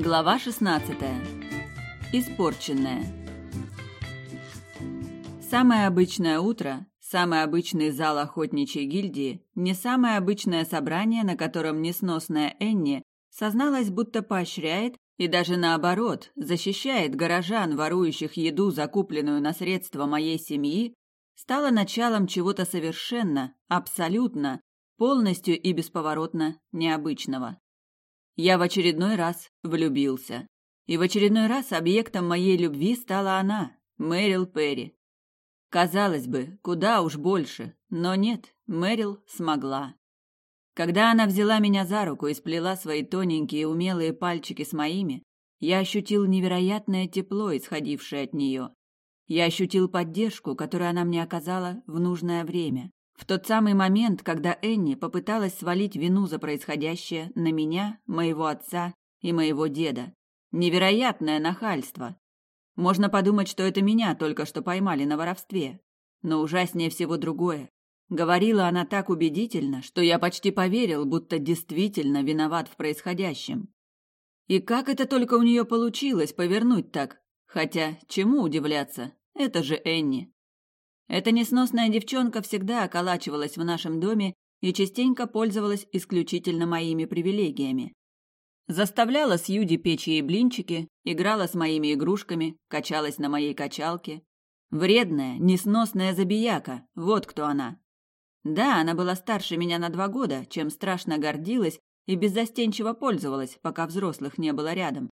Глава 16. Испорченная. Самое обычное утро, самый обычный зал охотничьей гильдии, не самое обычное собрание, на котором несносная Энни созналась, будто поощряет и даже наоборот защищает горожан, ворующих еду, закупленную на средства моей семьи, стало началом чего-то совершенно, абсолютно, полностью и бесповоротно необычного. Я в очередной раз влюбился. И в очередной раз объектом моей любви стала она, Мэрил Перри. Казалось бы, куда уж больше, но нет, Мэрил смогла. Когда она взяла меня за руку и сплела свои тоненькие умелые пальчики с моими, я ощутил невероятное тепло, исходившее от нее. Я ощутил поддержку, которую она мне оказала в нужное время. В тот самый момент, когда Энни попыталась свалить вину за происходящее на меня, моего отца и моего деда. Невероятное нахальство. Можно подумать, что это меня только что поймали на воровстве. Но ужаснее всего другое. Говорила она так убедительно, что я почти поверил, будто действительно виноват в происходящем. И как это только у нее получилось повернуть так? Хотя, чему удивляться? Это же Энни. Эта несносная девчонка всегда околачивалась в нашем доме и частенько пользовалась исключительно моими привилегиями. Заставляла с Юди печь ей блинчики, играла с моими игрушками, качалась на моей качалке. Вредная, несносная забияка, вот кто она. Да, она была старше меня на два года, чем страшно гордилась и беззастенчиво пользовалась, пока взрослых не было рядом.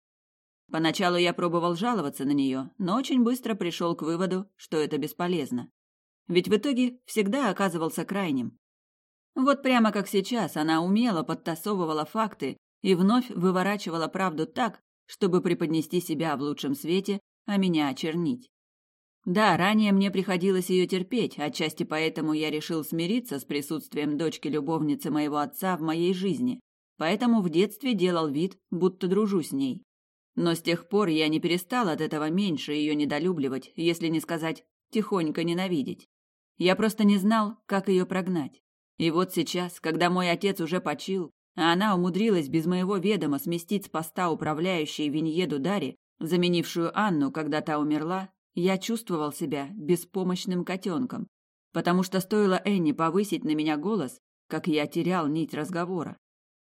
Поначалу я пробовал жаловаться на нее, но очень быстро пришел к выводу, что это бесполезно. Ведь в итоге всегда оказывался крайним. Вот прямо как сейчас она умело подтасовывала факты и вновь выворачивала правду так, чтобы преподнести себя в лучшем свете, а меня очернить. Да, ранее мне приходилось ее терпеть, отчасти поэтому я решил смириться с присутствием дочки-любовницы моего отца в моей жизни, поэтому в детстве делал вид, будто дружу с ней. Но с тех пор я не перестал от этого меньше ее недолюбливать, если не сказать тихонько ненавидеть. Я просто не знал, как ее прогнать. И вот сейчас, когда мой отец уже почил, а она умудрилась без моего ведома сместить с поста управляющей Виньеду Дари, заменившую Анну, когда та умерла, я чувствовал себя беспомощным котенком, потому что стоило Энни повысить на меня голос, как я терял нить разговора.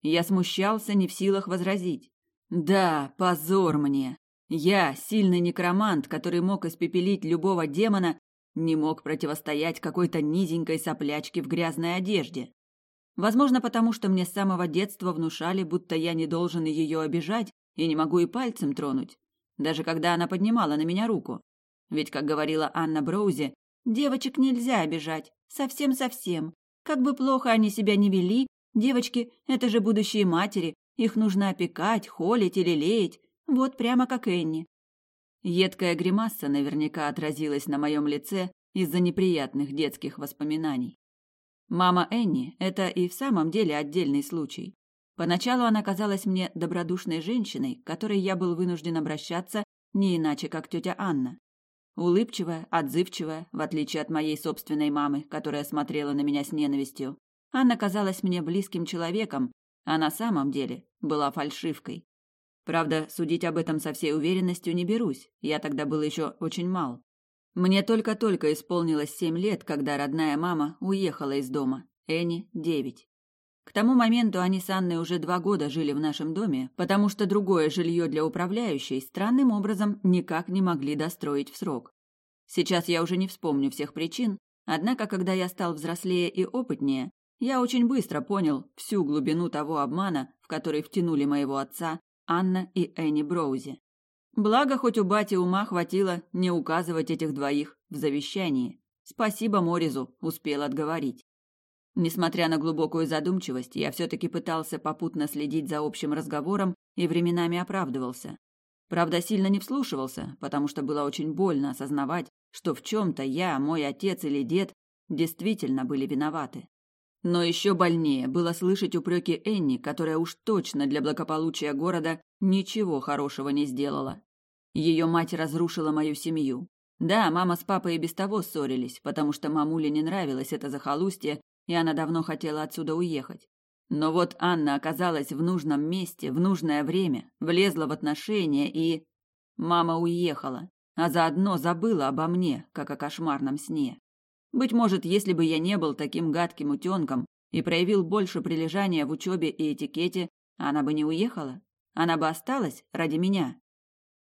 Я смущался, не в силах возразить. Да, позор мне. Я, сильный некромант, который мог испепелить любого демона, не мог противостоять какой-то низенькой соплячке в грязной одежде. Возможно, потому что мне с самого детства внушали, будто я не должен ее обижать и не могу и пальцем тронуть, даже когда она поднимала на меня руку. Ведь, как говорила Анна Броузи, девочек нельзя обижать, совсем-совсем. Как бы плохо они себя не вели, девочки – это же будущие матери, их нужно опекать, холить или леять, вот прямо как Энни. Едкая гримаса наверняка отразилась на моем лице из-за неприятных детских воспоминаний. Мама Энни – это и в самом деле отдельный случай. Поначалу она казалась мне добродушной женщиной, к которой я был вынужден обращаться не иначе, как тетя Анна. Улыбчивая, отзывчивая, в отличие от моей собственной мамы, которая смотрела на меня с ненавистью. Анна казалась мне близким человеком, а на самом деле была фальшивкой. Правда, судить об этом со всей уверенностью не берусь, я тогда был еще очень мал. Мне только-только исполнилось семь лет, когда родная мама уехала из дома, Энни – девять. К тому моменту они с Анной уже два года жили в нашем доме, потому что другое жилье для управляющей странным образом никак не могли достроить в срок. Сейчас я уже не вспомню всех причин, однако, когда я стал взрослее и опытнее, я очень быстро понял всю глубину того обмана, в который втянули моего отца, Анна и Энни Броузи. Благо, хоть у бати ума хватило не указывать этих двоих в завещании. Спасибо Моризу, успел отговорить. Несмотря на глубокую задумчивость, я все-таки пытался попутно следить за общим разговором и временами оправдывался. Правда, сильно не вслушивался, потому что было очень больно осознавать, что в чем-то я, мой отец или дед действительно были виноваты. Но еще больнее было слышать упреки Энни, которая уж точно для благополучия города ничего хорошего не сделала. Ее мать разрушила мою семью. Да, мама с папой и без того ссорились, потому что мамуле не нравилось это захолустье, и она давно хотела отсюда уехать. Но вот Анна оказалась в нужном месте, в нужное время, влезла в отношения и... Мама уехала, а заодно забыла обо мне, как о кошмарном сне. Быть может, если бы я не был таким гадким утенком и проявил больше прилежания в учебе и этикете, она бы не уехала? Она бы осталась ради меня?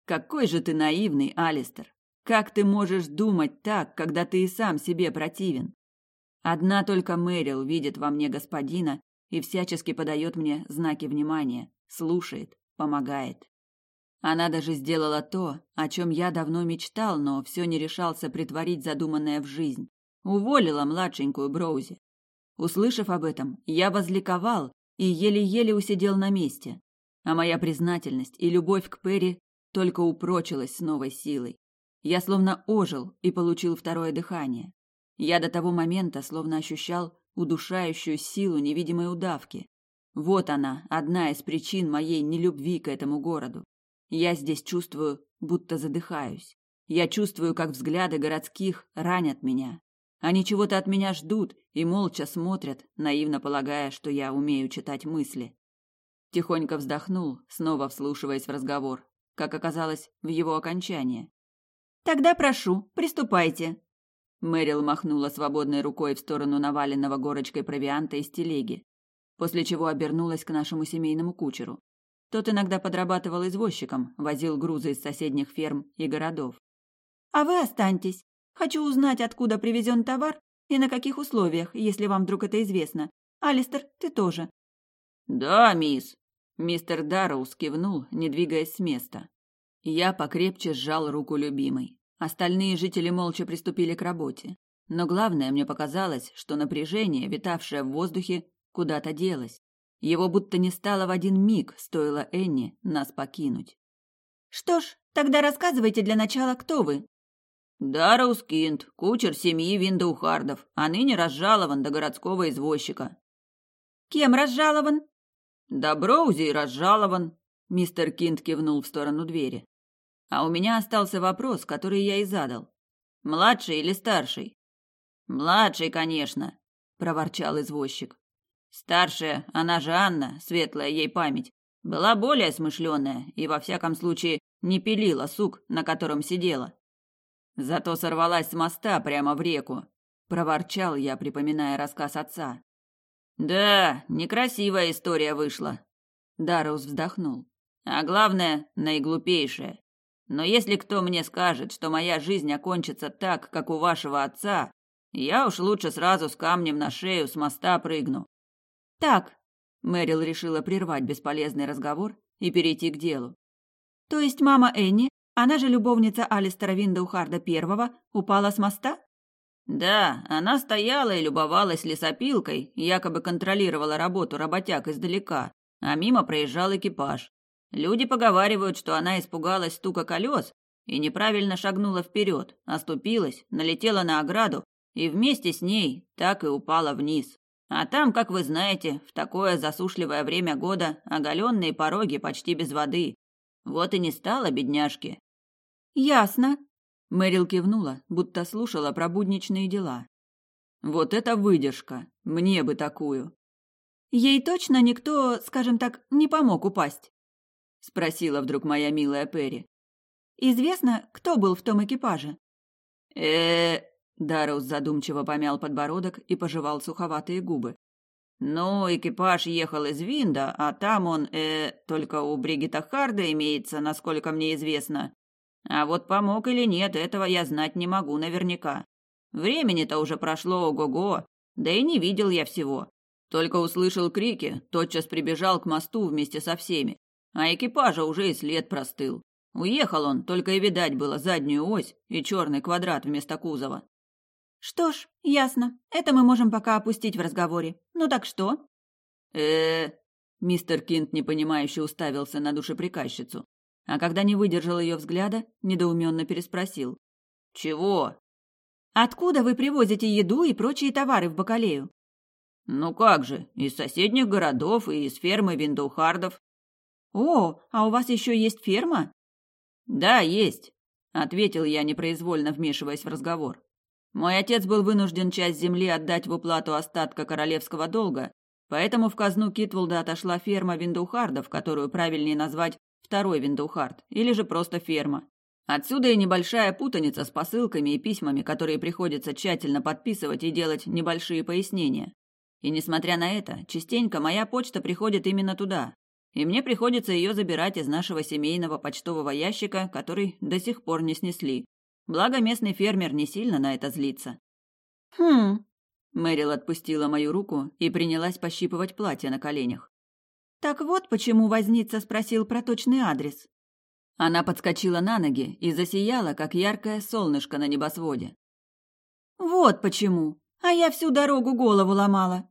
Какой же ты наивный, Алистер! Как ты можешь думать так, когда ты и сам себе противен? Одна только Мэрил видит во мне господина и всячески подает мне знаки внимания, слушает, помогает. Она даже сделала то, о чем я давно мечтал, но все не решался притворить задуманное в жизнь. Уволила младшенькую Броузи. Услышав об этом, я возликовал и еле-еле усидел на месте. А моя признательность и любовь к Перри только упрочилась с новой силой. Я словно ожил и получил второе дыхание. Я до того момента словно ощущал удушающую силу невидимой удавки. Вот она, одна из причин моей нелюбви к этому городу. Я здесь чувствую, будто задыхаюсь. Я чувствую, как взгляды городских ранят меня. Они чего-то от меня ждут и молча смотрят, наивно полагая, что я умею читать мысли. Тихонько вздохнул, снова вслушиваясь в разговор, как оказалось, в его окончание. «Тогда прошу, приступайте», Мэрил махнула свободной рукой в сторону наваленного горочкой провианта из телеги, после чего обернулась к нашему семейному кучеру. Тот иногда подрабатывал извозчиком, возил грузы из соседних ферм и городов. «А вы останьтесь. Хочу узнать, откуда привезен товар и на каких условиях, если вам вдруг это известно. Алистер, ты тоже». «Да, мисс». Мистер Дарроуз кивнул, не двигаясь с места. Я покрепче сжал руку любимой. Остальные жители молча приступили к работе. Но главное, мне показалось, что напряжение, витавшее в воздухе, куда-то делось. Его будто не стало в один миг, стоило Энни нас покинуть. «Что ж, тогда рассказывайте для начала, кто вы?» «Дараус Кинт, кучер семьи Виндоухардов, а ныне разжалован до городского извозчика». «Кем разжалован?» «Да Броузи разжалован», — мистер Кинт кивнул в сторону двери. А у меня остался вопрос, который я и задал. Младший или старший? Младший, конечно, проворчал извозчик. Старшая, она же Анна, светлая ей память, была более смышленая и во всяком случае не пилила сук, на котором сидела. Зато сорвалась с моста прямо в реку, проворчал я, припоминая рассказ отца. Да, некрасивая история вышла. Дарус вздохнул. А главное, наиглупейшая. Но если кто мне скажет, что моя жизнь окончится так, как у вашего отца, я уж лучше сразу с камнем на шею с моста прыгну. Так, Мэрил решила прервать бесполезный разговор и перейти к делу. То есть мама Энни, она же любовница Алистера Виндоухарда первого, упала с моста? Да, она стояла и любовалась лесопилкой, якобы контролировала работу работяг издалека, а мимо проезжал экипаж. Люди поговаривают, что она испугалась стука колес и неправильно шагнула вперед, оступилась, налетела на ограду и вместе с ней так и упала вниз. А там, как вы знаете, в такое засушливое время года оголенные пороги почти без воды. Вот и не стало бедняжки. Ясно. Мэрил кивнула, будто слушала про будничные дела. Вот это выдержка. Мне бы такую. Ей точно никто, скажем так, не помог упасть спросила вдруг моя милая Перри. Известно, кто был в том экипаже? Э, Дарус задумчиво помял подбородок и пожевал суховатые губы. Ну, экипаж ехал из Винда, а там он, э, только у Бригита Харда имеется, насколько мне известно. А вот помог или нет, этого я знать не могу наверняка. Времени-то уже прошло ого-го, да и не видел я всего. Только услышал крики, тотчас прибежал к мосту вместе со всеми а экипажа уже и след простыл. Уехал он, только и видать было заднюю ось и черный квадрат вместо кузова. Что ж, ясно. Это мы можем пока опустить в разговоре. Ну так что? Э, мистер Кинт непонимающе уставился на душеприказчицу, а когда не выдержал ее взгляда, недоуменно переспросил: "Чего? Откуда вы привозите еду и прочие товары в Бакалею?" "Ну как же, из соседних городов и из фермы Виндоухардов. «О, а у вас еще есть ферма?» «Да, есть», — ответил я, непроизвольно вмешиваясь в разговор. «Мой отец был вынужден часть земли отдать в уплату остатка королевского долга, Поэтому в казну Китвулда отошла ферма Виндухардов, которую правильнее назвать второй Виндухард, или же просто ферма. Отсюда и небольшая путаница с посылками и письмами, которые приходится тщательно подписывать и делать небольшие пояснения. И несмотря на это, частенько моя почта приходит именно туда, и мне приходится ее забирать из нашего семейного почтового ящика, который до сих пор не снесли. Благо местный фермер не сильно на это злится. Хм. Мэрил отпустила мою руку и принялась пощипывать платье на коленях. Так вот почему возница спросил про точный адрес. Она подскочила на ноги и засияла, как яркое солнышко на небосводе. Вот почему. А я всю дорогу голову ломала.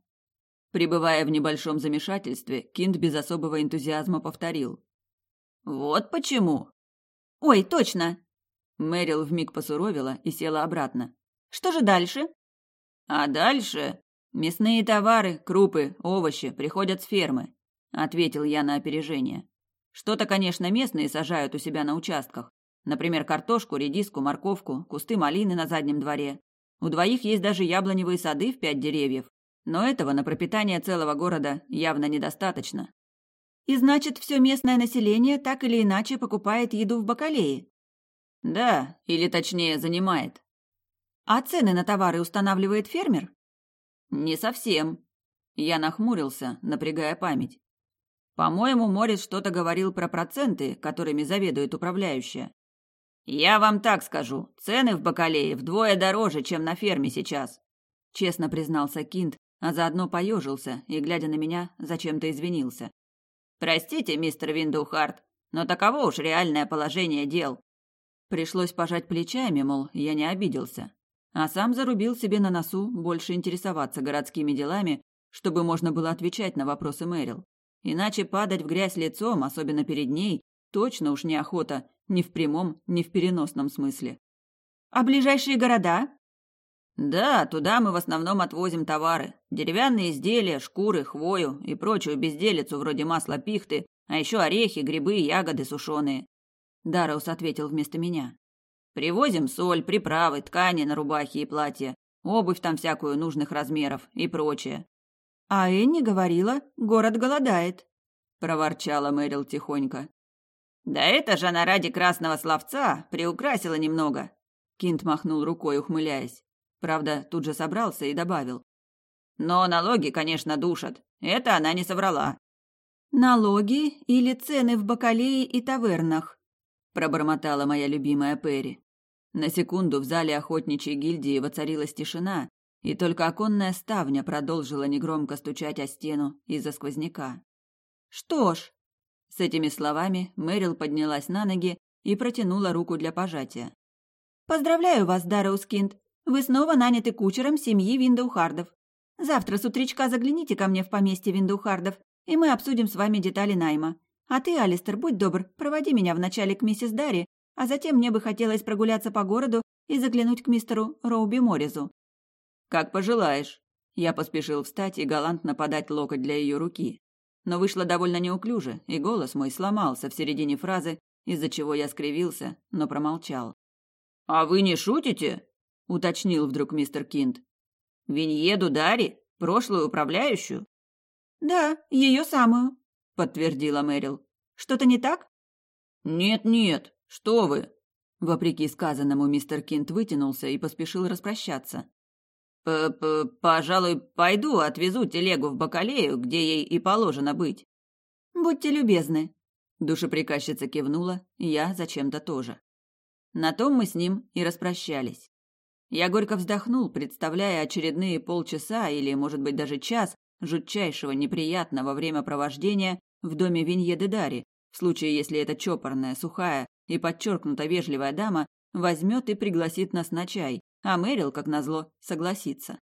Пребывая в небольшом замешательстве, Кинт без особого энтузиазма повторил. «Вот почему!» «Ой, точно!» Мэрил вмиг посуровила и села обратно. «Что же дальше?» «А дальше...» «Мясные товары, крупы, овощи приходят с фермы», — ответил я на опережение. «Что-то, конечно, местные сажают у себя на участках. Например, картошку, редиску, морковку, кусты малины на заднем дворе. У двоих есть даже яблоневые сады в пять деревьев. Но этого на пропитание целого города явно недостаточно. И значит, все местное население так или иначе покупает еду в Бакалее? Да, или точнее, занимает. А цены на товары устанавливает фермер? Не совсем. Я нахмурился, напрягая память. По-моему, Морис что-то говорил про проценты, которыми заведует управляющая. Я вам так скажу, цены в Бакалее вдвое дороже, чем на ферме сейчас, честно признался Кинт, а заодно поежился и, глядя на меня, зачем-то извинился. «Простите, мистер Виндухарт, но таково уж реальное положение дел». Пришлось пожать плечами, мол, я не обиделся. А сам зарубил себе на носу больше интересоваться городскими делами, чтобы можно было отвечать на вопросы Мэрил. Иначе падать в грязь лицом, особенно перед ней, точно уж неохота, ни в прямом, ни в переносном смысле. «А ближайшие города?» Да, туда мы в основном отвозим товары. Деревянные изделия, шкуры, хвою и прочую безделицу вроде масла пихты, а еще орехи, грибы, ягоды сушеные. Дараус ответил вместо меня. Привозим соль, приправы, ткани на рубахи и платья, обувь там всякую нужных размеров и прочее. А Энни говорила, город голодает, проворчала Мэрил тихонько. Да это же она ради красного словца приукрасила немного. Кинт махнул рукой, ухмыляясь. Правда, тут же собрался и добавил. Но налоги, конечно, душат. Это она не соврала. Налоги или цены в бакалее и тавернах, пробормотала моя любимая Перри. На секунду в зале охотничьей гильдии воцарилась тишина, и только оконная ставня продолжила негромко стучать о стену из-за сквозняка. Что ж, с этими словами Мэрил поднялась на ноги и протянула руку для пожатия. Поздравляю вас, Дараускинд. Вы снова наняты кучером семьи Виндоухардов. Завтра с утречка загляните ко мне в поместье Виндоухардов, и мы обсудим с вами детали найма. А ты, Алистер, будь добр, проводи меня вначале к миссис Дарри, а затем мне бы хотелось прогуляться по городу и заглянуть к мистеру Роуби Моризу. Как пожелаешь. Я поспешил встать и галантно подать локоть для ее руки. Но вышло довольно неуклюже, и голос мой сломался в середине фразы, из-за чего я скривился, но промолчал. «А вы не шутите?» уточнил вдруг мистер Кинт. Виньеду Дари, прошлую управляющую? Да, ее самую, подтвердила Мэрил. Что-то не так? Нет, нет. Что вы? Вопреки сказанному, мистер Кинт вытянулся и поспешил распрощаться. П -п Пожалуй, пойду отвезу телегу в Бакалею, где ей и положено быть. Будьте любезны. Душеприказчица кивнула, я зачем-то тоже. На том мы с ним и распрощались. Я горько вздохнул, представляя очередные полчаса или, может быть, даже час жутчайшего неприятного времяпровождения в доме Винье де Дари, в случае, если эта чопорная, сухая и подчеркнуто вежливая дама возьмет и пригласит нас на чай, а Мэрил, как назло, согласится.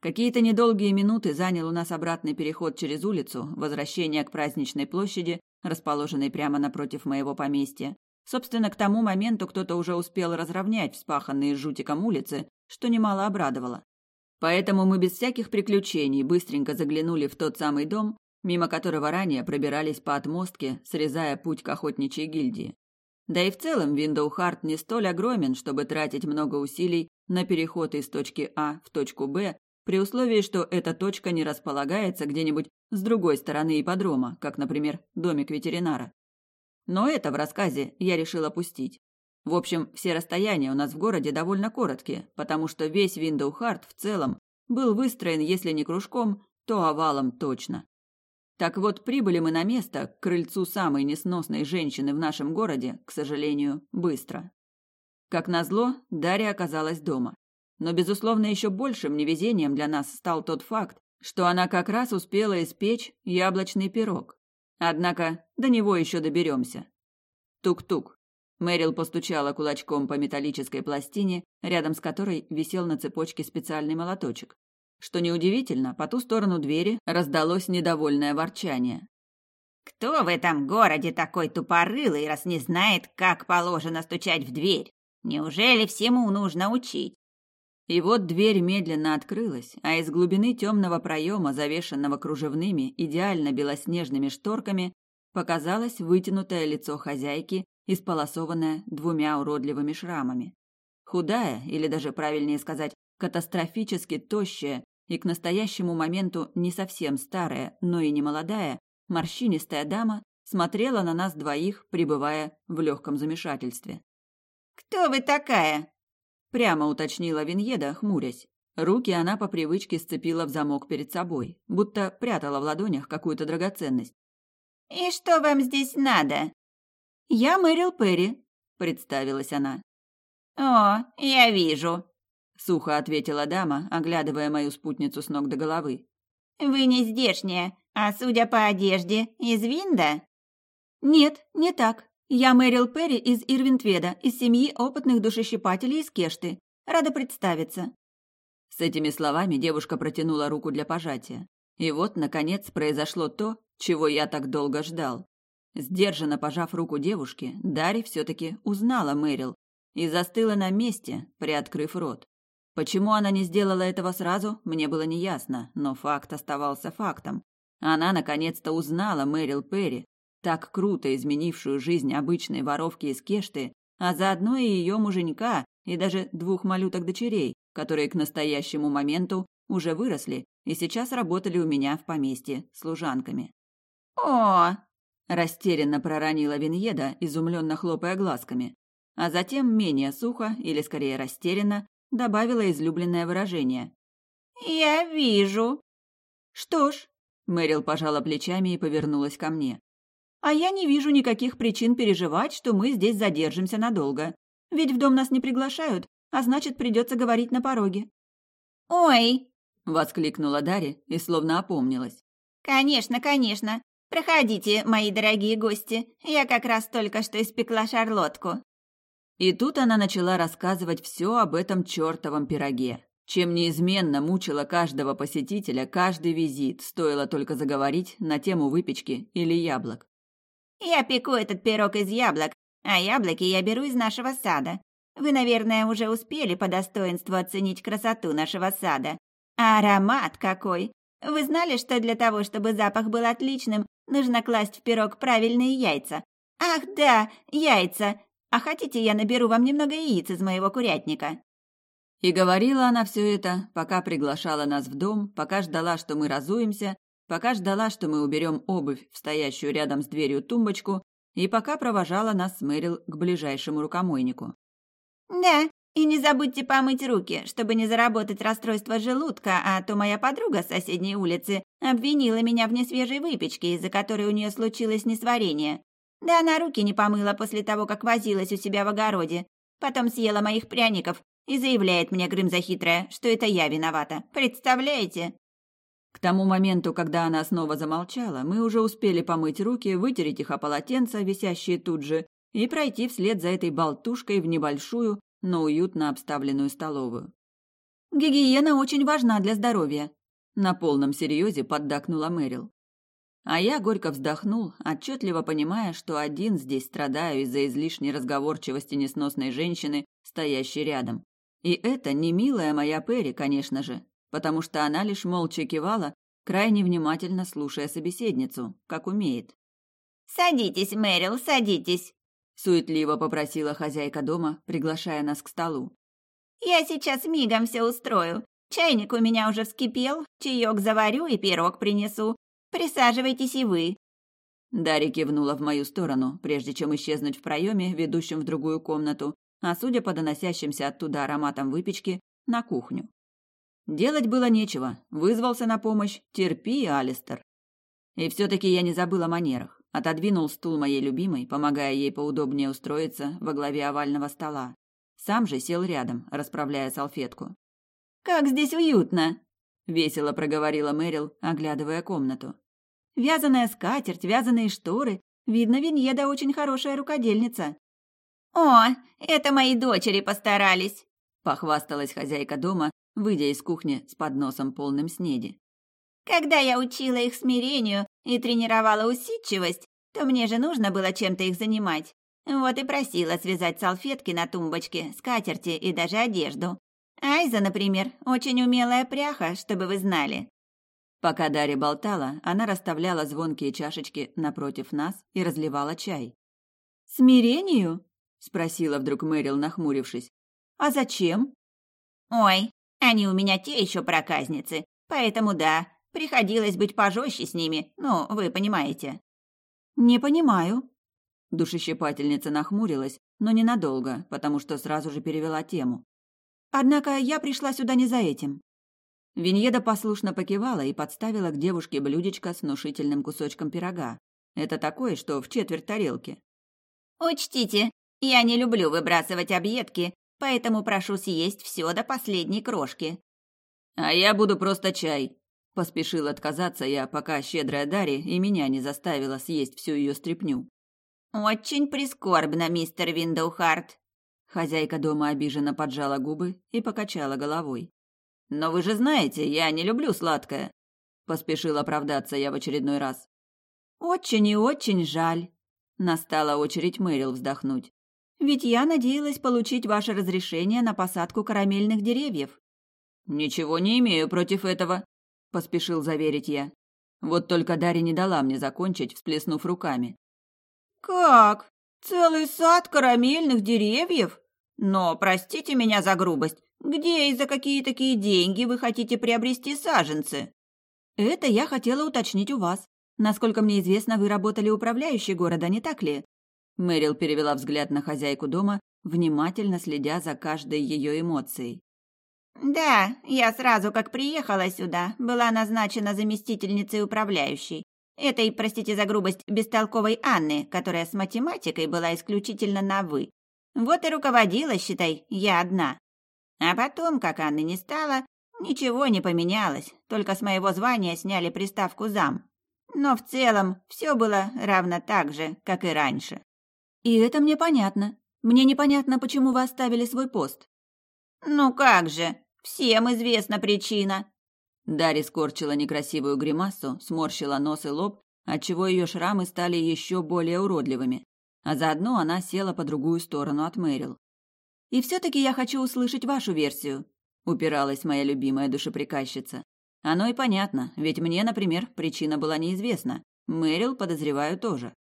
Какие-то недолгие минуты занял у нас обратный переход через улицу, возвращение к праздничной площади, расположенной прямо напротив моего поместья, Собственно, к тому моменту кто-то уже успел разровнять вспаханные жутиком улицы, что немало обрадовало. Поэтому мы без всяких приключений быстренько заглянули в тот самый дом, мимо которого ранее пробирались по отмостке, срезая путь к охотничьей гильдии. Да и в целом Виндоухарт не столь огромен, чтобы тратить много усилий на переход из точки А в точку Б при условии, что эта точка не располагается где-нибудь с другой стороны ипподрома, как, например, домик ветеринара. Но это в рассказе я решил опустить. В общем, все расстояния у нас в городе довольно короткие, потому что весь Виндоухарт в целом был выстроен, если не кружком, то овалом точно. Так вот, прибыли мы на место, к крыльцу самой несносной женщины в нашем городе, к сожалению, быстро. Как назло, Дарья оказалась дома. Но, безусловно, еще большим невезением для нас стал тот факт, что она как раз успела испечь яблочный пирог. Однако до него еще доберемся. Тук-тук. Мэрил постучала кулачком по металлической пластине, рядом с которой висел на цепочке специальный молоточек. Что неудивительно, по ту сторону двери раздалось недовольное ворчание. «Кто в этом городе такой тупорылый, раз не знает, как положено стучать в дверь? Неужели всему нужно учить?» И вот дверь медленно открылась, а из глубины темного проема, завешенного кружевными, идеально белоснежными шторками, показалось вытянутое лицо хозяйки, исполосованное двумя уродливыми шрамами. Худая, или даже правильнее сказать, катастрофически тощая и к настоящему моменту не совсем старая, но и не молодая, морщинистая дама смотрела на нас двоих, пребывая в легком замешательстве. «Кто вы такая?» Прямо уточнила Виньеда, хмурясь. Руки она по привычке сцепила в замок перед собой, будто прятала в ладонях какую-то драгоценность. «И что вам здесь надо?» «Я Мэрил Перри», — представилась она. «О, я вижу», — сухо ответила дама, оглядывая мою спутницу с ног до головы. «Вы не здешняя, а, судя по одежде, из Винда?» «Нет, не так. Я Мэрил Перри из Ирвинтведа, из семьи опытных душещипателей из Кешты. Рада представиться». С этими словами девушка протянула руку для пожатия. И вот, наконец, произошло то, чего я так долго ждал. Сдержанно пожав руку девушки, Дарья все-таки узнала Мэрил и застыла на месте, приоткрыв рот. Почему она не сделала этого сразу, мне было неясно, но факт оставался фактом. Она наконец-то узнала Мэрил Перри, так круто изменившую жизнь обычной воровки из Кешты, а заодно и ее муженька, и даже двух малюток-дочерей, которые к настоящему моменту уже выросли и сейчас работали у меня в поместье служанками. «О!» – растерянно проронила Виньеда, изумленно хлопая глазками, а затем менее сухо, или скорее растерянно, добавила излюбленное выражение. «Я вижу». «Что ж», – Мэрил пожала плечами и повернулась ко мне. А я не вижу никаких причин переживать, что мы здесь задержимся надолго. Ведь в дом нас не приглашают, а значит, придется говорить на пороге. «Ой!» — воскликнула Дарья и словно опомнилась. «Конечно, конечно. Проходите, мои дорогие гости. Я как раз только что испекла шарлотку». И тут она начала рассказывать все об этом чертовом пироге, чем неизменно мучила каждого посетителя каждый визит, стоило только заговорить на тему выпечки или яблок. Я пеку этот пирог из яблок, а яблоки я беру из нашего сада. Вы, наверное, уже успели по достоинству оценить красоту нашего сада. А аромат какой! Вы знали, что для того, чтобы запах был отличным, нужно класть в пирог правильные яйца? Ах да, яйца! А хотите, я наберу вам немного яиц из моего курятника?» И говорила она все это, пока приглашала нас в дом, пока ждала, что мы разуемся, пока ждала, что мы уберем обувь в стоящую рядом с дверью тумбочку, и пока провожала нас с Мэрил к ближайшему рукомойнику. «Да, и не забудьте помыть руки, чтобы не заработать расстройство желудка, а то моя подруга с соседней улицы обвинила меня в несвежей выпечке, из-за которой у нее случилось несварение. Да она руки не помыла после того, как возилась у себя в огороде. Потом съела моих пряников и заявляет мне Грымза хитрая, что это я виновата. Представляете? К тому моменту, когда она снова замолчала, мы уже успели помыть руки, вытереть их о полотенца, висящие тут же, и пройти вслед за этой болтушкой в небольшую, но уютно обставленную столовую. «Гигиена очень важна для здоровья», — на полном серьезе поддакнула Мэрил. А я горько вздохнул, отчетливо понимая, что один здесь страдаю из-за излишней разговорчивости несносной женщины, стоящей рядом. И это не милая моя Перри, конечно же, потому что она лишь молча кивала, крайне внимательно слушая собеседницу, как умеет. «Садитесь, Мэрил, садитесь», — суетливо попросила хозяйка дома, приглашая нас к столу. «Я сейчас мигом все устрою. Чайник у меня уже вскипел, чаек заварю и пирог принесу. Присаживайтесь и вы». Дарья кивнула в мою сторону, прежде чем исчезнуть в проеме, ведущем в другую комнату, а судя по доносящимся оттуда ароматам выпечки, на кухню. Делать было нечего, вызвался на помощь, терпи, Алистер. И все-таки я не забыл о манерах, отодвинул стул моей любимой, помогая ей поудобнее устроиться во главе овального стола. Сам же сел рядом, расправляя салфетку. «Как здесь уютно!» — весело проговорила Мэрил, оглядывая комнату. Вязаная скатерть, вязаные шторы. Видно, Виньеда очень хорошая рукодельница. «О, это мои дочери постарались!» – похвасталась хозяйка дома, выйдя из кухни с подносом полным снеди. «Когда я учила их смирению и тренировала усидчивость, то мне же нужно было чем-то их занимать. Вот и просила связать салфетки на тумбочке, скатерти и даже одежду. Айза, например, очень умелая пряха, чтобы вы знали. Пока Дарья болтала, она расставляла звонкие чашечки напротив нас и разливала чай. «Смирению?» — спросила вдруг Мэрил, нахмурившись. «А зачем?» «Ой, они у меня те еще проказницы, поэтому да, приходилось быть пожестче с ними, ну, вы понимаете». «Не понимаю». Душещипательница нахмурилась, но ненадолго, потому что сразу же перевела тему. «Однако я пришла сюда не за этим. Виньеда послушно покивала и подставила к девушке блюдечко с внушительным кусочком пирога. Это такое, что в четверть тарелки. «Учтите, я не люблю выбрасывать объедки, поэтому прошу съесть все до последней крошки». «А я буду просто чай», — поспешил отказаться я, пока щедрая Дарья и меня не заставила съесть всю ее стряпню. «Очень прискорбно, мистер Виндоухарт». Хозяйка дома обиженно поджала губы и покачала головой. Но вы же знаете, я не люблю сладкое. Поспешил оправдаться я в очередной раз. Очень и очень жаль. Настала очередь Мэрил вздохнуть. Ведь я надеялась получить ваше разрешение на посадку карамельных деревьев. Ничего не имею против этого, поспешил заверить я. Вот только Дарья не дала мне закончить, всплеснув руками. Как? Целый сад карамельных деревьев? Но простите меня за грубость, где и за какие такие деньги вы хотите приобрести саженцы? Это я хотела уточнить у вас. Насколько мне известно, вы работали управляющей города, не так ли? Мэрил перевела взгляд на хозяйку дома, внимательно следя за каждой ее эмоцией. Да, я сразу как приехала сюда, была назначена заместительницей управляющей. Этой, простите за грубость, бестолковой Анны, которая с математикой была исключительно на «вы». Вот и руководила, считай, я одна. А потом, как Анны не стало, ничего не поменялось, только с моего звания сняли приставку «зам». Но в целом все было равно так же, как и раньше. И это мне понятно. Мне непонятно, почему вы оставили свой пост. Ну как же, всем известна причина. Дарья скорчила некрасивую гримасу, сморщила нос и лоб, отчего ее шрамы стали еще более уродливыми. А заодно она села по другую сторону от Мэрил. И все-таки я хочу услышать вашу версию», — упиралась моя любимая душеприказчица. Оно и понятно, ведь мне, например, причина была неизвестна. Мэрил, подозреваю, тоже.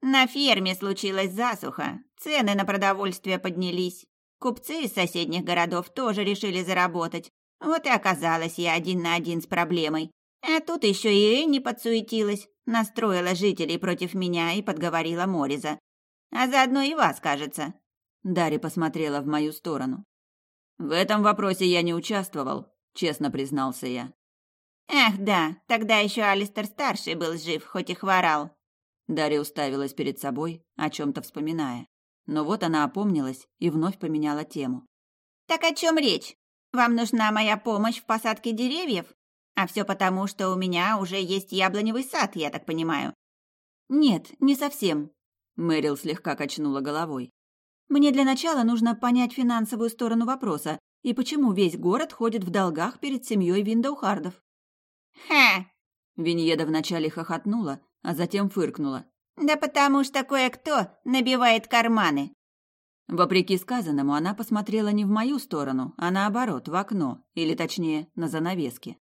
На ферме случилась засуха, цены на продовольствие поднялись. Купцы из соседних городов тоже решили заработать. Вот и оказалась я один на один с проблемой. А тут еще и Энни подсуетилась, настроила жителей против меня и подговорила Мориза. А заодно и вас, кажется. Дарья посмотрела в мою сторону. В этом вопросе я не участвовал, честно признался я. Ах, да, тогда еще Алистер старший был жив, хоть и хворал. Дарья уставилась перед собой, о чем то вспоминая. Но вот она опомнилась и вновь поменяла тему. Так о чем речь? Вам нужна моя помощь в посадке деревьев? А все потому, что у меня уже есть яблоневый сад, я так понимаю. Нет, не совсем. Мэрил слегка качнула головой. Мне для начала нужно понять финансовую сторону вопроса и почему весь город ходит в долгах перед семьей Виндоухардов. «Ха!» Виньеда вначале хохотнула, а затем фыркнула. «Да потому что кое-кто набивает карманы». Вопреки сказанному, она посмотрела не в мою сторону, а наоборот, в окно, или точнее, на занавески.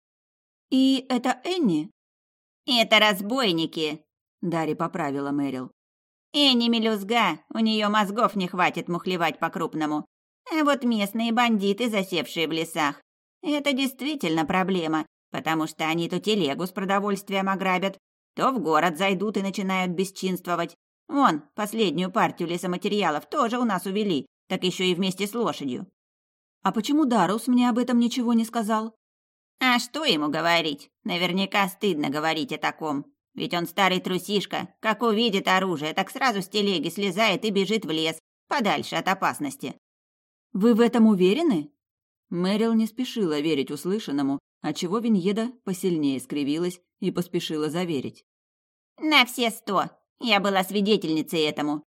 «И это Энни?» «Это разбойники», — Дарья поправила Мэрил. Энни мелюзга, у нее мозгов не хватит мухлевать по-крупному. А вот местные бандиты, засевшие в лесах. Это действительно проблема, потому что они то телегу с продовольствием ограбят, то в город зайдут и начинают бесчинствовать. Вон, последнюю партию лесоматериалов тоже у нас увели, так еще и вместе с лошадью. А почему Дарус мне об этом ничего не сказал? А что ему говорить? Наверняка стыдно говорить о таком. Ведь он старый трусишка, как увидит оружие, так сразу с телеги слезает и бежит в лес, подальше от опасности. Вы в этом уверены? Мэрил не спешила верить услышанному, отчего Виньеда посильнее скривилась и поспешила заверить. «На все сто! Я была свидетельницей этому!»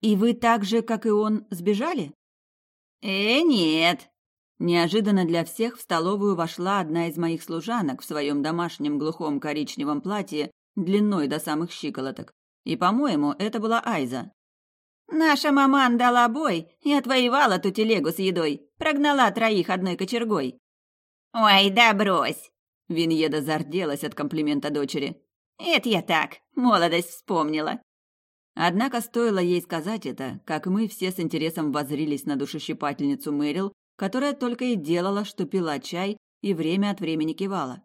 «И вы так же, как и он, сбежали?» «Э, нет!» Неожиданно для всех в столовую вошла одна из моих служанок в своем домашнем глухом коричневом платье длиной до самых щиколоток. И, по-моему, это была Айза. «Наша маман дала бой и отвоевала ту телегу с едой, прогнала троих одной кочергой». «Ой, да брось!» Виньеда зарделась от комплимента дочери. «Это я так, молодость вспомнила». Однако стоило ей сказать это, как мы все с интересом воззрились на душещипательницу Мэрил, которая только и делала, что пила чай и время от времени кивала.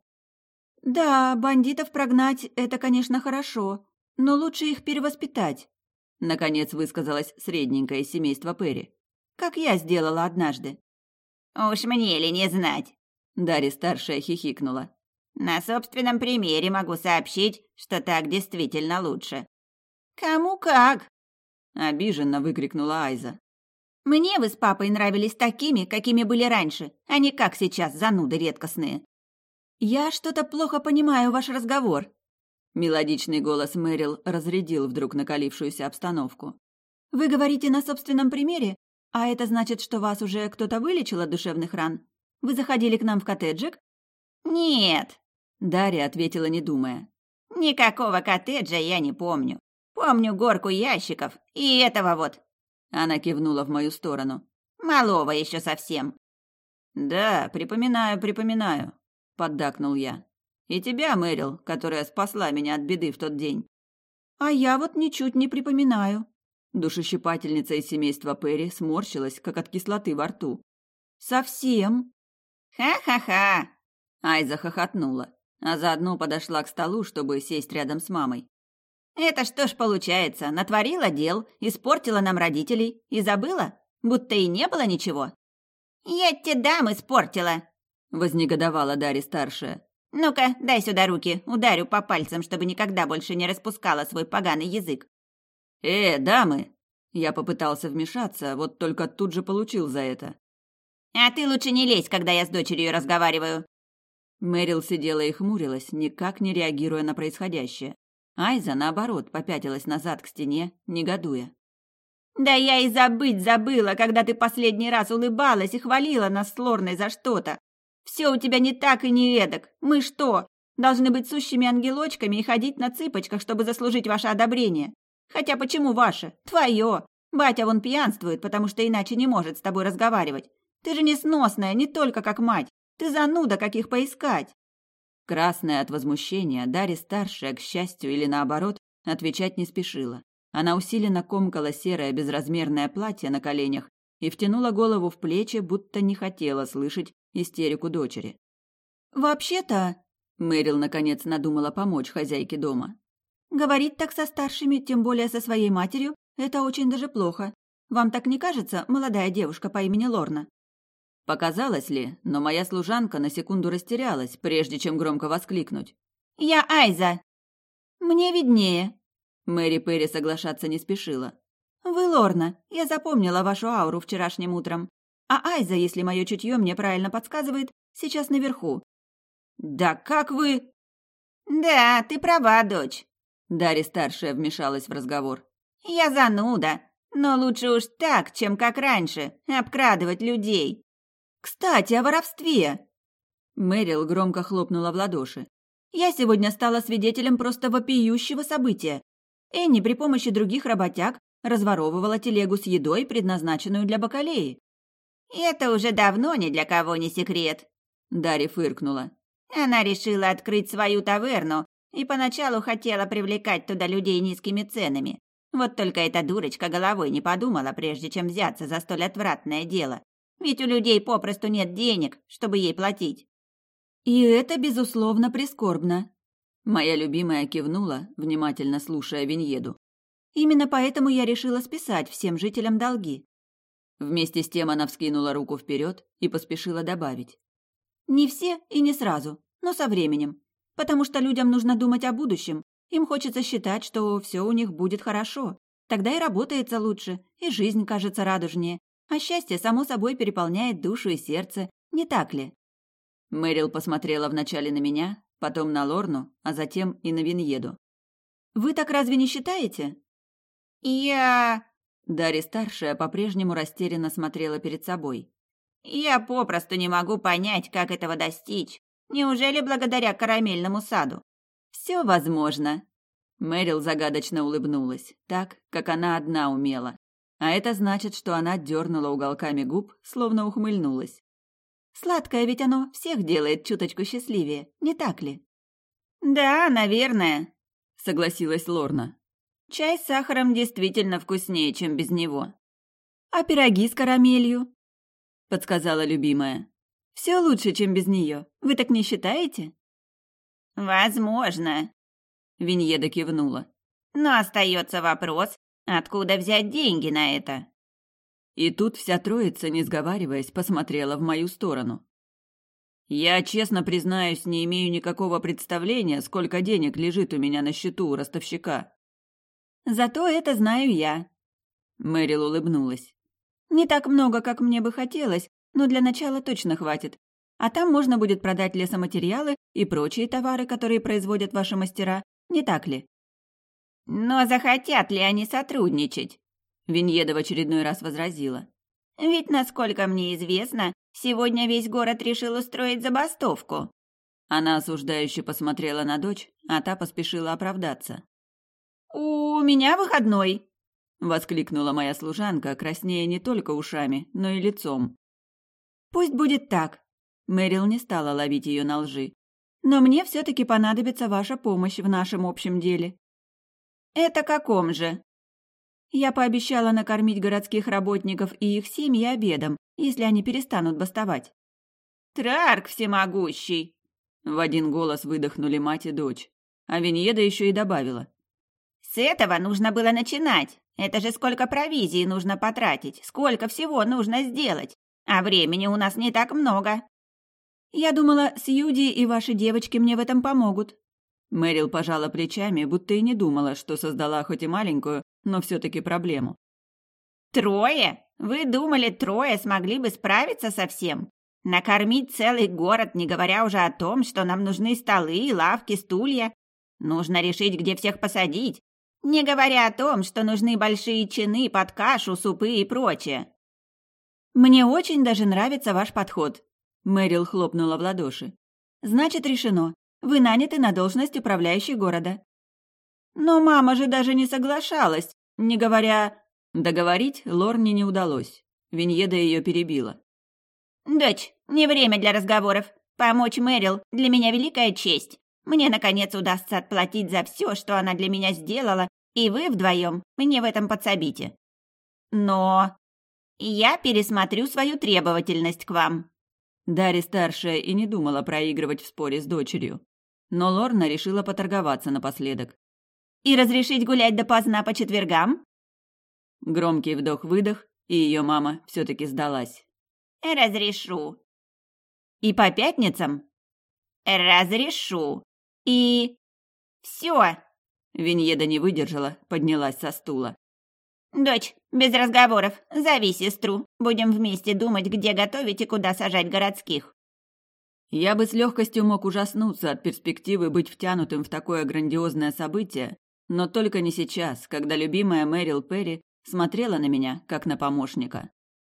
«Да, бандитов прогнать – это, конечно, хорошо, но лучше их перевоспитать», – наконец высказалось средненькое семейство Перри. «Как я сделала однажды». «Уж мне ли не знать?» – Дарья старшая хихикнула. «На собственном примере могу сообщить, что так действительно лучше». «Кому как?» – обиженно выкрикнула Айза. «Мне вы с папой нравились такими, какими были раньше, а не как сейчас, зануды редкостные. «Я что-то плохо понимаю ваш разговор», — мелодичный голос Мэрил разрядил вдруг накалившуюся обстановку. «Вы говорите на собственном примере? А это значит, что вас уже кто-то вылечил от душевных ран? Вы заходили к нам в коттеджик?» «Нет», — Дарья ответила, не думая. «Никакого коттеджа я не помню. Помню горку ящиков и этого вот». Она кивнула в мою сторону. «Малого еще совсем». «Да, припоминаю, припоминаю», — поддакнул я. «И тебя, Мэрил, которая спасла меня от беды в тот день». «А я вот ничуть не припоминаю». Душещипательница из семейства Перри сморщилась, как от кислоты во рту. «Совсем?» «Ха-ха-ха!» Айза хохотнула, а заодно подошла к столу, чтобы сесть рядом с мамой. «Это что ж получается, натворила дел, испортила нам родителей и забыла? Будто и не было ничего?» «Я те дам испортила!» Вознегодовала Дарья старшая. Ну-ка, дай сюда руки, ударю по пальцам, чтобы никогда больше не распускала свой поганый язык. Э, дамы, я попытался вмешаться, вот только тут же получил за это. А ты лучше не лезь, когда я с дочерью разговариваю. Мэрил сидела и хмурилась, никак не реагируя на происходящее. Айза, наоборот, попятилась назад к стене, негодуя. «Да я и забыть забыла, когда ты последний раз улыбалась и хвалила нас с Лорной за что-то. Все у тебя не так и не эдак. Мы что, должны быть сущими ангелочками и ходить на цыпочках, чтобы заслужить ваше одобрение? Хотя почему ваше? Твое. Батя вон пьянствует, потому что иначе не может с тобой разговаривать. Ты же несносная, не только как мать. Ты зануда, каких поискать. Красная от возмущения, Дарья старшая, к счастью или наоборот, отвечать не спешила. Она усиленно комкала серое безразмерное платье на коленях и втянула голову в плечи, будто не хотела слышать истерику дочери. «Вообще-то...» — Мэрил наконец надумала помочь хозяйке дома. «Говорить так со старшими, тем более со своей матерью, это очень даже плохо. Вам так не кажется, молодая девушка по имени Лорна?» Показалось ли, но моя служанка на секунду растерялась, прежде чем громко воскликнуть. «Я Айза!» «Мне виднее!» Мэри Перри соглашаться не спешила. «Вы Лорна. Я запомнила вашу ауру вчерашним утром. А Айза, если мое чутье мне правильно подсказывает, сейчас наверху». «Да как вы...» «Да, ты права, дочь». Дарья старшая вмешалась в разговор. «Я зануда, но лучше уж так, чем как раньше, обкрадывать людей». «Кстати, о воровстве!» Мэрил громко хлопнула в ладоши. «Я сегодня стала свидетелем просто вопиющего события. Энни при помощи других работяг разворовывала телегу с едой, предназначенную для бакалеи. «Это уже давно ни для кого не секрет», — Дарья фыркнула. «Она решила открыть свою таверну и поначалу хотела привлекать туда людей низкими ценами. Вот только эта дурочка головой не подумала, прежде чем взяться за столь отвратное дело. ведь у людей попросту нет денег, чтобы ей платить. И это, безусловно, прискорбно. Моя любимая кивнула, внимательно слушая Виньеду. Именно поэтому я решила списать всем жителям долги. Вместе с тем она вскинула руку вперед и поспешила добавить. Не все и не сразу, но со временем. Потому что людям нужно думать о будущем. Им хочется считать, что все у них будет хорошо. Тогда и работается лучше, и жизнь кажется радужнее. А счастье, само собой, переполняет душу и сердце, не так ли? Мэрил посмотрела вначале на меня, потом на Лорну, а затем и на Виньеду. «Вы так разве не считаете?» «Я...» Дарья старшая по-прежнему растерянно смотрела перед собой. «Я попросту не могу понять, как этого достичь. Неужели благодаря карамельному саду?» «Все возможно». Мэрил загадочно улыбнулась, так, как она одна умела. А это значит, что она дернула уголками губ, словно ухмыльнулась. «Сладкое ведь оно всех делает чуточку счастливее, не так ли?» «Да, наверное», — согласилась Лорна. Чай с сахаром действительно вкуснее, чем без него. А пироги с карамелью? Подсказала любимая. Все лучше, чем без нее. Вы так не считаете? Возможно. Виньеда кивнула. Но остается вопрос, откуда взять деньги на это? И тут вся троица, не сговариваясь, посмотрела в мою сторону. Я, честно признаюсь, не имею никакого представления, сколько денег лежит у меня на счету у ростовщика. Зато это знаю я. Мэрил улыбнулась. Не так много, как мне бы хотелось, но для начала точно хватит. А там можно будет продать лесоматериалы и прочие товары, которые производят ваши мастера, не так ли? Но захотят ли они сотрудничать? Виньеда в очередной раз возразила. Ведь, насколько мне известно, сегодня весь город решил устроить забастовку. Она осуждающе посмотрела на дочь, а та поспешила оправдаться. «У меня выходной!» — воскликнула моя служанка, краснея не только ушами, но и лицом. «Пусть будет так!» — Мэрил не стала ловить ее на лжи. «Но мне все-таки понадобится ваша помощь в нашем общем деле». «Это каком же?» Я пообещала накормить городских работников и их семьи обедом, если они перестанут бастовать. «Трарк всемогущий!» В один голос выдохнули мать и дочь. А Виньеда еще и добавила. С этого нужно было начинать. Это же сколько провизии нужно потратить, сколько всего нужно сделать. А времени у нас не так много. Я думала, Сьюди и ваши девочки мне в этом помогут. Мэрил пожала плечами, будто и не думала, что создала хоть и маленькую, но все-таки проблему. Трое? Вы думали, трое смогли бы справиться со всем? Накормить целый город, не говоря уже о том, что нам нужны столы, лавки, стулья. Нужно решить, где всех посадить, не говоря о том, что нужны большие чины под кашу, супы и прочее. Мне очень даже нравится ваш подход. Мэрил хлопнула в ладоши. Значит, решено. Вы наняты на должность управляющей города. Но мама же даже не соглашалась, не говоря... Договорить Лорне не удалось. Виньеда ее перебила. «Дочь, не время для разговоров. Помочь Мэрил для меня великая честь. Мне, наконец, удастся отплатить за все, что она для меня сделала, и вы вдвоем мне в этом подсобите. Но я пересмотрю свою требовательность к вам». Дарья старшая и не думала проигрывать в споре с дочерью. Но Лорна решила поторговаться напоследок. «И разрешить гулять допоздна по четвергам?» Громкий вдох-выдох, и ее мама все-таки сдалась. «Разрешу». «И по пятницам?» «Разрешу». И... все. Виньеда не выдержала, поднялась со стула. «Дочь, без разговоров. Зови сестру. Будем вместе думать, где готовить и куда сажать городских». Я бы с легкостью мог ужаснуться от перспективы быть втянутым в такое грандиозное событие, но только не сейчас, когда любимая Мэрил Перри смотрела на меня, как на помощника.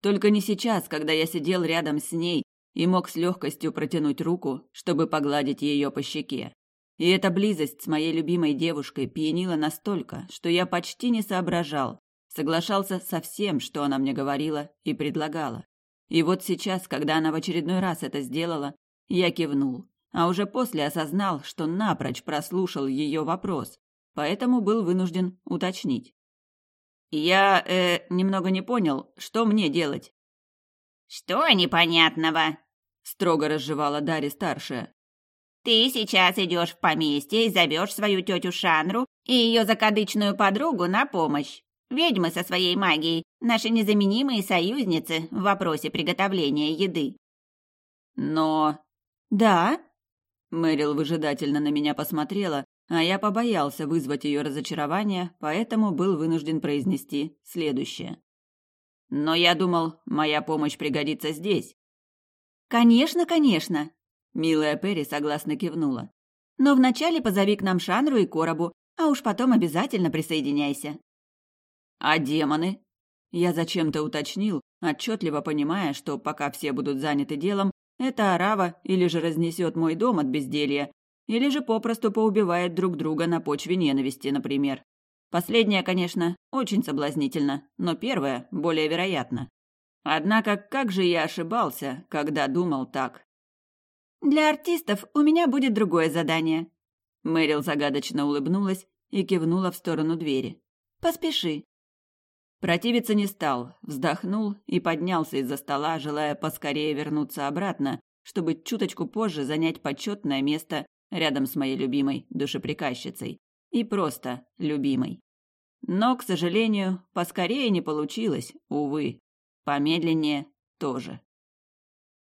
Только не сейчас, когда я сидел рядом с ней и мог с легкостью протянуть руку, чтобы погладить ее по щеке. И эта близость с моей любимой девушкой пьянила настолько, что я почти не соображал, соглашался со всем, что она мне говорила и предлагала. И вот сейчас, когда она в очередной раз это сделала, я кивнул, а уже после осознал, что напрочь прослушал ее вопрос, поэтому был вынужден уточнить. Я, э, немного не понял, что мне делать. Что непонятного? Строго разжевала Дари старшая. Ты сейчас идешь в поместье и зовешь свою тетю Шанру и ее закадычную подругу на помощь. Ведьмы со своей магией – наши незаменимые союзницы в вопросе приготовления еды. Но... Да? Мэрил выжидательно на меня посмотрела, а я побоялся вызвать ее разочарование, поэтому был вынужден произнести следующее. Но я думал, моя помощь пригодится здесь. Конечно, конечно. Милая Перри согласно кивнула. Но вначале позови к нам Шанру и Коробу, а уж потом обязательно присоединяйся. А демоны? Я зачем-то уточнил, отчетливо понимая, что пока все будут заняты делом, эта арава или же разнесет мой дом от безделья, или же попросту поубивает друг друга на почве ненависти, например. Последнее, конечно, очень соблазнительно, но первое более вероятно. Однако как же я ошибался, когда думал так? Для артистов у меня будет другое задание. Мэрил загадочно улыбнулась и кивнула в сторону двери. Поспеши. Противиться не стал, вздохнул и поднялся из-за стола, желая поскорее вернуться обратно, чтобы чуточку позже занять почетное место рядом с моей любимой душеприказчицей. И просто любимой. Но, к сожалению, поскорее не получилось, увы. Помедленнее тоже.